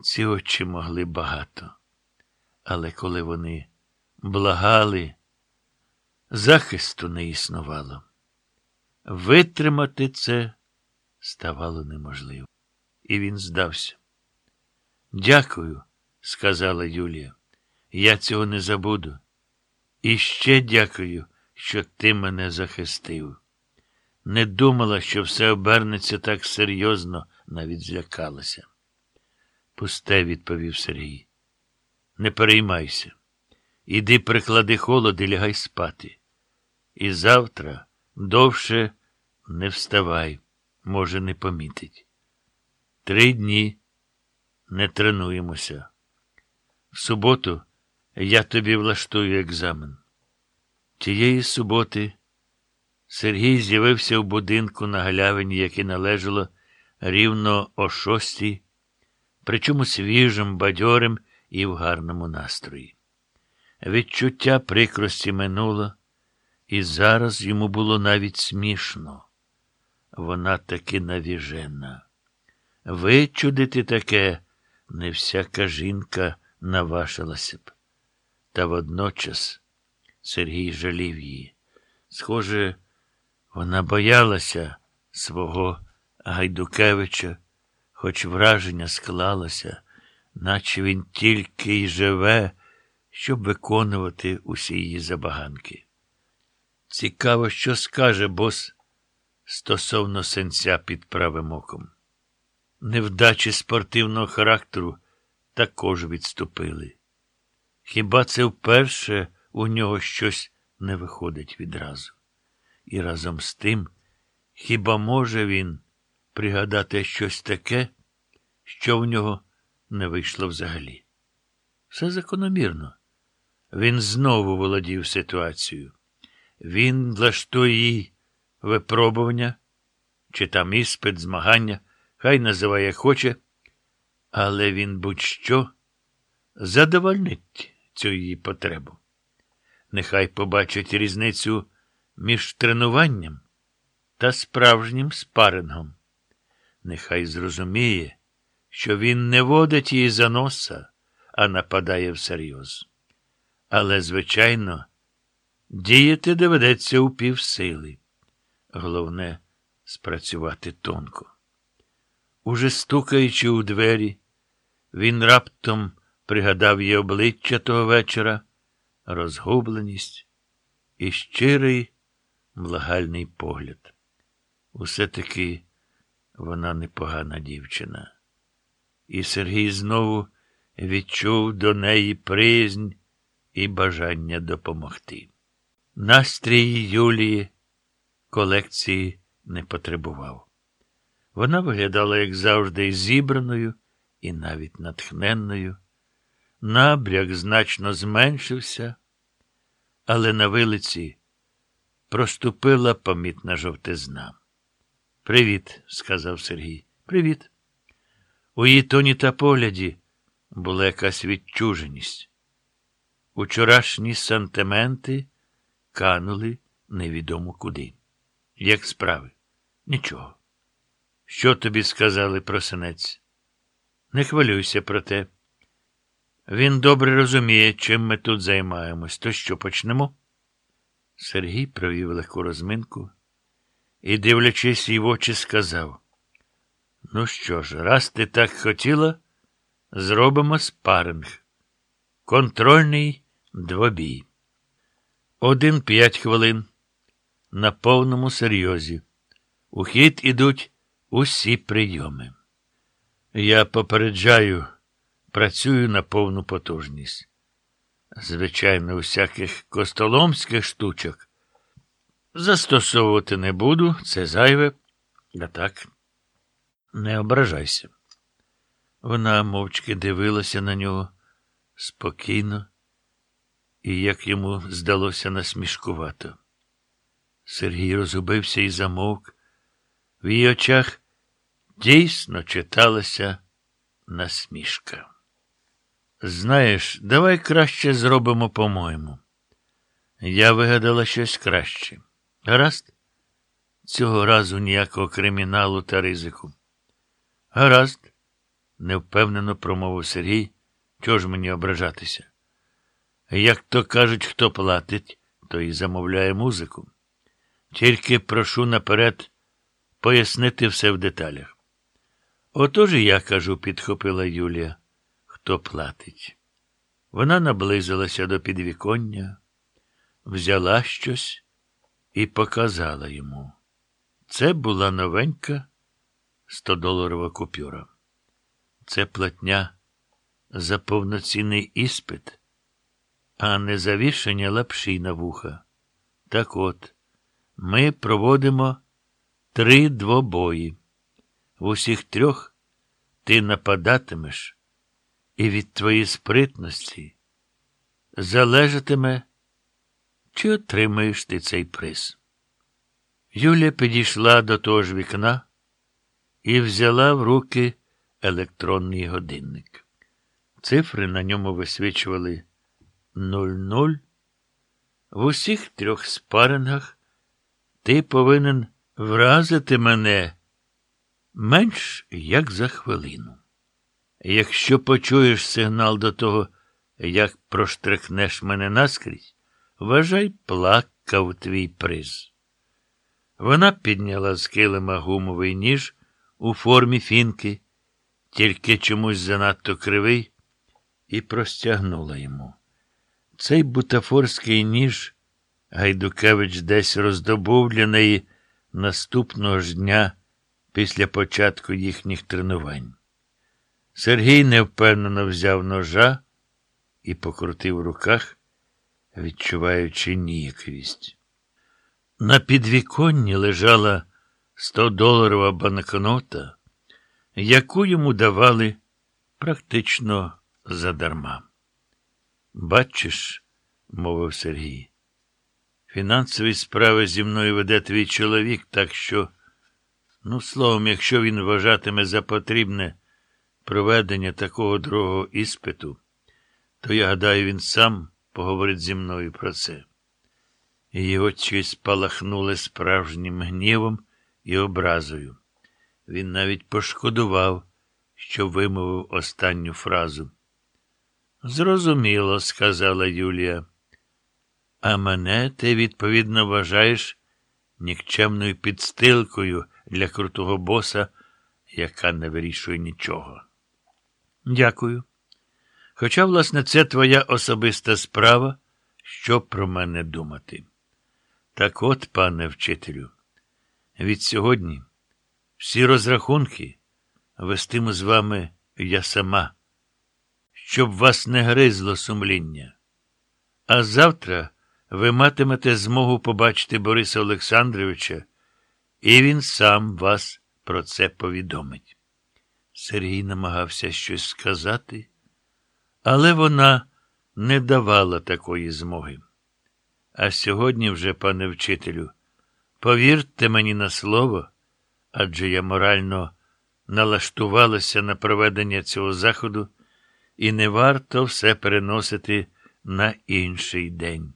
Ці очі могли багато. Але коли вони благали, захисту не існувало. Витримати це ставало неможливо. І він здався. Дякую, сказала Юлія. Я цього не забуду. І ще дякую, що ти мене захистив. Не думала, що все обернеться так серйозно, навіть злякалася. Пусте, відповів Сергій. Не переймайся. Іди приклади холод і лягай спати. І завтра довше не вставай, може, не помітить. Три дні не тренуємося. В суботу я тобі влаштую екзамен. Тієї суботи Сергій з'явився в будинку на галявині, яке належало рівно о шостій, причому свіжим, бадьорим і в гарному настрої. Відчуття прикрості минуло, і зараз йому було навіть смішно. Вона таки навіжена. Вичудити таке не всяка жінка наважилася б. Та водночас Сергій жалів її. Схоже, вона боялася свого Гайдукевича, хоч враження склалося, наче він тільки й живе, щоб виконувати усі її забаганки. Цікаво, що скаже бос стосовно сенця під правим оком. Невдачі спортивного характеру також відступили. Хіба це вперше у нього щось не виходить відразу? І разом з тим, хіба може він пригадати щось таке, що в нього не вийшло взагалі? Все закономірно. Він знову володів ситуацією. Він влаштує їй випробування, чи там іспит, змагання, хай називає хоче, але він будь-що задовольнить цю її потребу. Нехай побачить різницю між тренуванням та справжнім спарингом. Нехай зрозуміє, що він не водить її за носа, а нападає всерйоз. Але, звичайно, діяти доведеться у півсили. Головне спрацювати тонко. Уже стукаючи у двері, він раптом пригадав її обличчя того вечора, розгубленість і щирий благальний погляд. Усе таки вона непогана дівчина. І Сергій знову відчув до неї приязнь і бажання допомогти. Настрій Юлії колекції не потребував. Вона виглядала, як завжди, зібраною і навіть натхненною. Набряк значно зменшився, але на вилиці проступила помітна жовтизна. Привіт, сказав Сергій. Привіт. У її тоні та погляді була якась відчуженість. Учорашні сантименти канули невідомо куди. Як справи? Нічого. Що тобі сказали про синець? Не хвилюйся про те. Він добре розуміє, чим ми тут займаємось. То що почнемо? Сергій провів легку розминку і, дивлячись їй в очі, сказав: Ну що ж, раз ти так хотіла, зробимо спаринг. Контрольний двобій. Один п'ять хвилин. На повному серйозі. У хід ідуть усі прийоми. Я попереджаю, працюю на повну потужність. Звичайно, усяких костоломських штучок. Застосовувати не буду, це зайве. А так, не ображайся. Вона мовчки дивилася на нього спокійно і, як йому здалося, насмішкувато. Сергій розгубився і замовк. В її очах дійсно читалася насмішка. Знаєш, давай краще зробимо по-моєму. Я вигадала щось краще. Гаразд? Цього разу ніякого криміналу та ризику. Гаразд. невпевнено промовив Сергій. Чого ж мені ображатися? Як то кажуть, хто платить, то і замовляє музику. Тільки прошу наперед пояснити все в деталях. Отож і я кажу, підхопила Юлія, хто платить. Вона наблизилася до підвіконня, взяла щось і показала йому. Це була новенька 100-доларова купюра. Це платня за повноцінний іспит, а не за вішання лапші на вуха. Так от, ми проводимо три двобої. В усіх трьох ти нападатимеш, і від твоєї спритності залежатиме, чи отримаєш ти цей приз. Юля підійшла до того ж вікна і взяла в руки електронний годинник. Цифри на ньому висвічували 00. В усіх трьох спарингах ти повинен вразити мене менш як за хвилину. Якщо почуєш сигнал до того, як проштрихнеш мене наскрізь, вважай, плакав твій приз. Вона підняла з килима гумовий ніж у формі фінки, тільки чомусь занадто кривий, і простягнула йому. Цей бутафорський ніж Гайдукевич десь роздобув для неї наступного ж дня після початку їхніх тренувань. Сергій невпевнено взяв ножа і покрутив в руках, відчуваючи ніяковість. На підвіконні лежала 100-доларова банкнота, яку йому давали практично задарма. Бачиш, мовив Сергій, фінансові справи зі мною веде твій чоловік, так що, ну, словом, якщо він вважатиме за потрібне проведення такого другого іспиту, то я гадаю, він сам поговорить зі мною про це. Її очі спалахнули справжнім гнівом і образою. Він навіть пошкодував, що вимовив останню фразу. Зрозуміло, сказала Юлія. А мене ти, відповідно, вважаєш нікчемною підстилкою для крутого боса, яка не вирішує нічого. Дякую. Хоча, власне, це твоя особиста справа, що про мене думати. Так от, пане вчителю, від сьогодні всі розрахунки вестиму з вами я сама, щоб вас не гризло сумління. А завтра ви матимете змогу побачити Бориса Олександровича, і він сам вас про це повідомить. Сергій намагався щось сказати, але вона не давала такої змоги. А сьогодні вже, пане вчителю, повірте мені на слово, адже я морально налаштувалася на проведення цього заходу, і не варто все переносити на інший день.